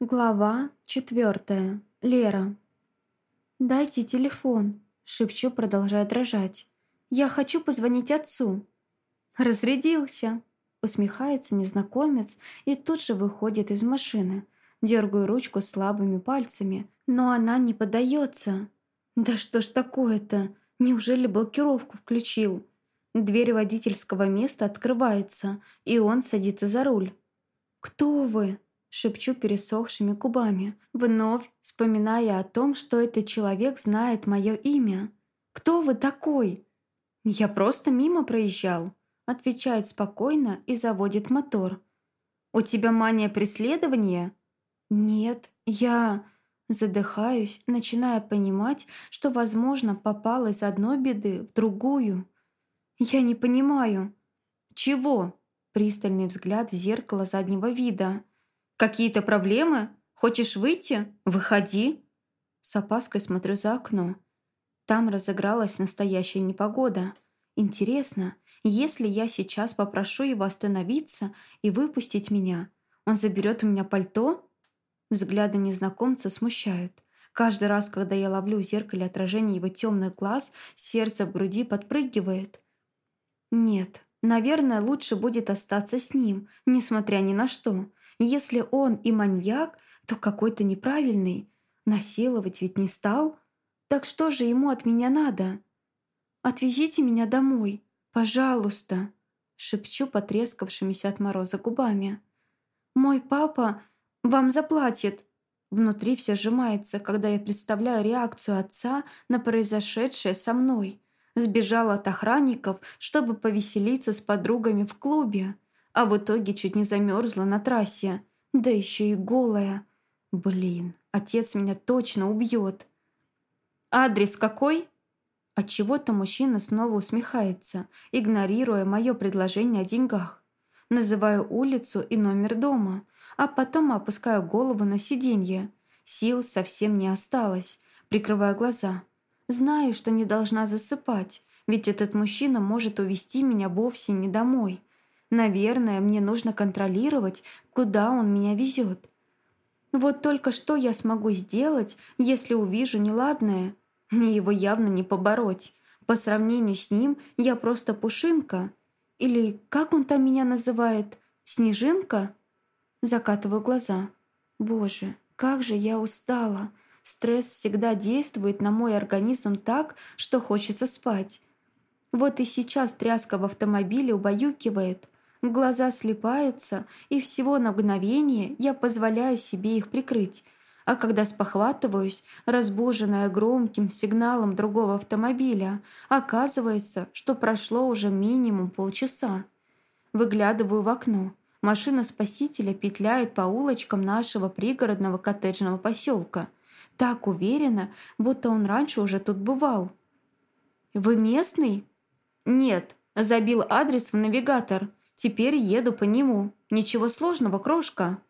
Глава четвертая. Лера. «Дайте телефон», — шепчу, продолжая дрожать. «Я хочу позвонить отцу». «Разрядился», — усмехается незнакомец и тут же выходит из машины. Дергаю ручку слабыми пальцами, но она не поддается. «Да что ж такое-то? Неужели блокировку включил?» Дверь водительского места открывается, и он садится за руль. «Кто вы?» Шепчу пересохшими губами, вновь вспоминая о том, что этот человек знает мое имя. «Кто вы такой?» «Я просто мимо проезжал», отвечает спокойно и заводит мотор. «У тебя мания преследования?» «Нет, я...» Задыхаюсь, начиная понимать, что, возможно, попала из одной беды в другую. «Я не понимаю». «Чего?» Пристальный взгляд в зеркало заднего вида. Какие-то проблемы? Хочешь выйти? Выходи!» С опаской смотрю за окно. Там разыгралась настоящая непогода. Интересно, если я сейчас попрошу его остановиться и выпустить меня, он заберет у меня пальто? Взгляды незнакомца смущают. Каждый раз, когда я ловлю в зеркале отражение его темных глаз, сердце в груди подпрыгивает. Нет, наверное, лучше будет остаться с ним, несмотря ни на что. Если он и маньяк, то какой-то неправильный. Насиловать ведь не стал. Так что же ему от меня надо? «Отвезите меня домой, пожалуйста», шепчу потрескавшимися от мороза губами. «Мой папа вам заплатит». Внутри все сжимается, когда я представляю реакцию отца на произошедшее со мной. Сбежал от охранников, чтобы повеселиться с подругами в клубе а в итоге чуть не замерзла на трассе. Да еще и голая. Блин, отец меня точно убьет. «Адрес какой?» Отчего-то мужчина снова усмехается, игнорируя мое предложение о деньгах. Называю улицу и номер дома, а потом опускаю голову на сиденье. Сил совсем не осталось, прикрываю глаза. Знаю, что не должна засыпать, ведь этот мужчина может увести меня вовсе не домой. Наверное, мне нужно контролировать, куда он меня везет. Вот только что я смогу сделать, если увижу неладное? Мне его явно не побороть. По сравнению с ним я просто пушинка. Или как он там меня называет? Снежинка? Закатываю глаза. Боже, как же я устала. Стресс всегда действует на мой организм так, что хочется спать. Вот и сейчас тряска в автомобиле убаюкивает. Глаза слепаются, и всего на мгновение я позволяю себе их прикрыть. А когда спохватываюсь, разбуженная громким сигналом другого автомобиля, оказывается, что прошло уже минимум полчаса. Выглядываю в окно. Машина спасителя петляет по улочкам нашего пригородного коттеджного поселка. Так уверенно, будто он раньше уже тут бывал. «Вы местный?» «Нет», забил адрес в навигатор – Теперь еду по нему. Ничего сложного, крошка».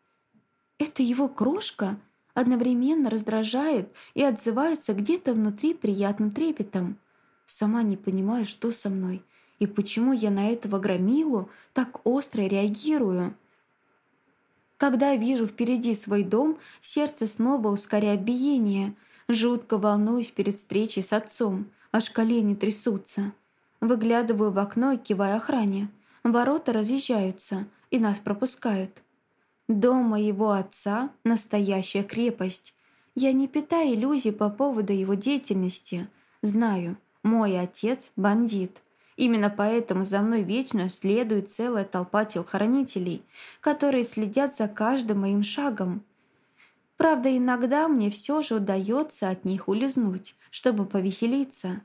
Это его крошка одновременно раздражает и отзывается где-то внутри приятным трепетом. Сама не понимаю, что со мной и почему я на этого громилу так остро реагирую. Когда вижу впереди свой дом, сердце снова ускоряет биение. Жутко волнуюсь перед встречей с отцом, аж колени трясутся. Выглядываю в окно и киваю охране. Ворота разъезжаются, и нас пропускают. Дом моего отца – настоящая крепость. Я не питаю иллюзий по поводу его деятельности. Знаю, мой отец – бандит. Именно поэтому за мной вечно следует целая толпа телохранителей, которые следят за каждым моим шагом. Правда, иногда мне все же удается от них улизнуть, чтобы повеселиться.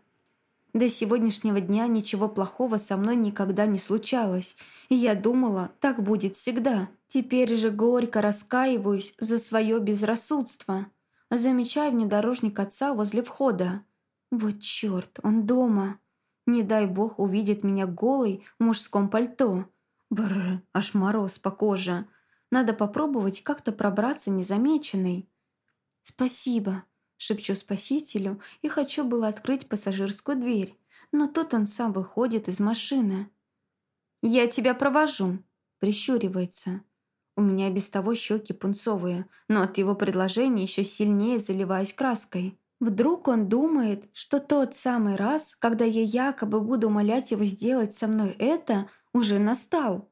До сегодняшнего дня ничего плохого со мной никогда не случалось, и я думала, так будет всегда. Теперь же горько раскаиваюсь за свое безрассудство. Замечаю внедорожник отца возле входа. Вот черт, он дома. Не дай бог увидит меня голой в мужском пальто. Бррр, аж мороз по коже. Надо попробовать как-то пробраться незамеченной. «Спасибо», Шепчу спасителю и хочу было открыть пассажирскую дверь, но тут он сам выходит из машины. «Я тебя провожу», — прищуривается. У меня без того щеки пунцовые, но от его предложения еще сильнее заливаюсь краской. Вдруг он думает, что тот самый раз, когда я якобы буду умолять его сделать со мной это, уже настал.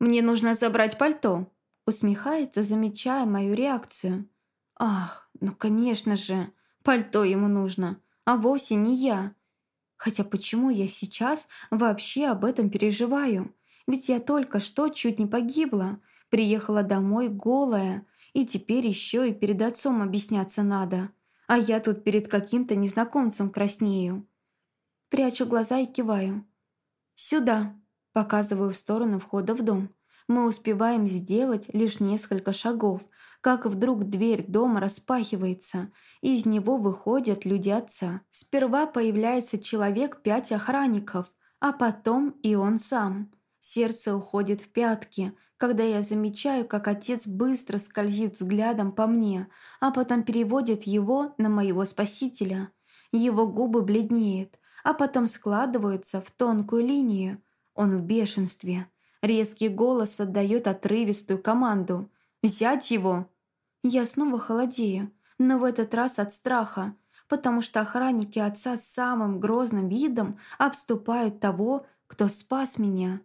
«Мне нужно забрать пальто», — усмехается, замечая мою реакцию. «Ах, ну конечно же, пальто ему нужно, а вовсе не я. Хотя почему я сейчас вообще об этом переживаю? Ведь я только что чуть не погибла, приехала домой голая, и теперь еще и перед отцом объясняться надо. А я тут перед каким-то незнакомцем краснею. Прячу глаза и киваю. «Сюда!» – показываю в сторону входа в дом. Мы успеваем сделать лишь несколько шагов, как вдруг дверь дома распахивается, и из него выходят люди отца. Сперва появляется человек пять охранников, а потом и он сам. Сердце уходит в пятки, когда я замечаю, как отец быстро скользит взглядом по мне, а потом переводит его на моего спасителя. Его губы бледнеют, а потом складываются в тонкую линию. Он в бешенстве. Резкий голос отдает отрывистую команду. «Взять его!» Я снова холодею, но в этот раз от страха, потому что охранники отца самым грозным видом обступают того, кто спас меня.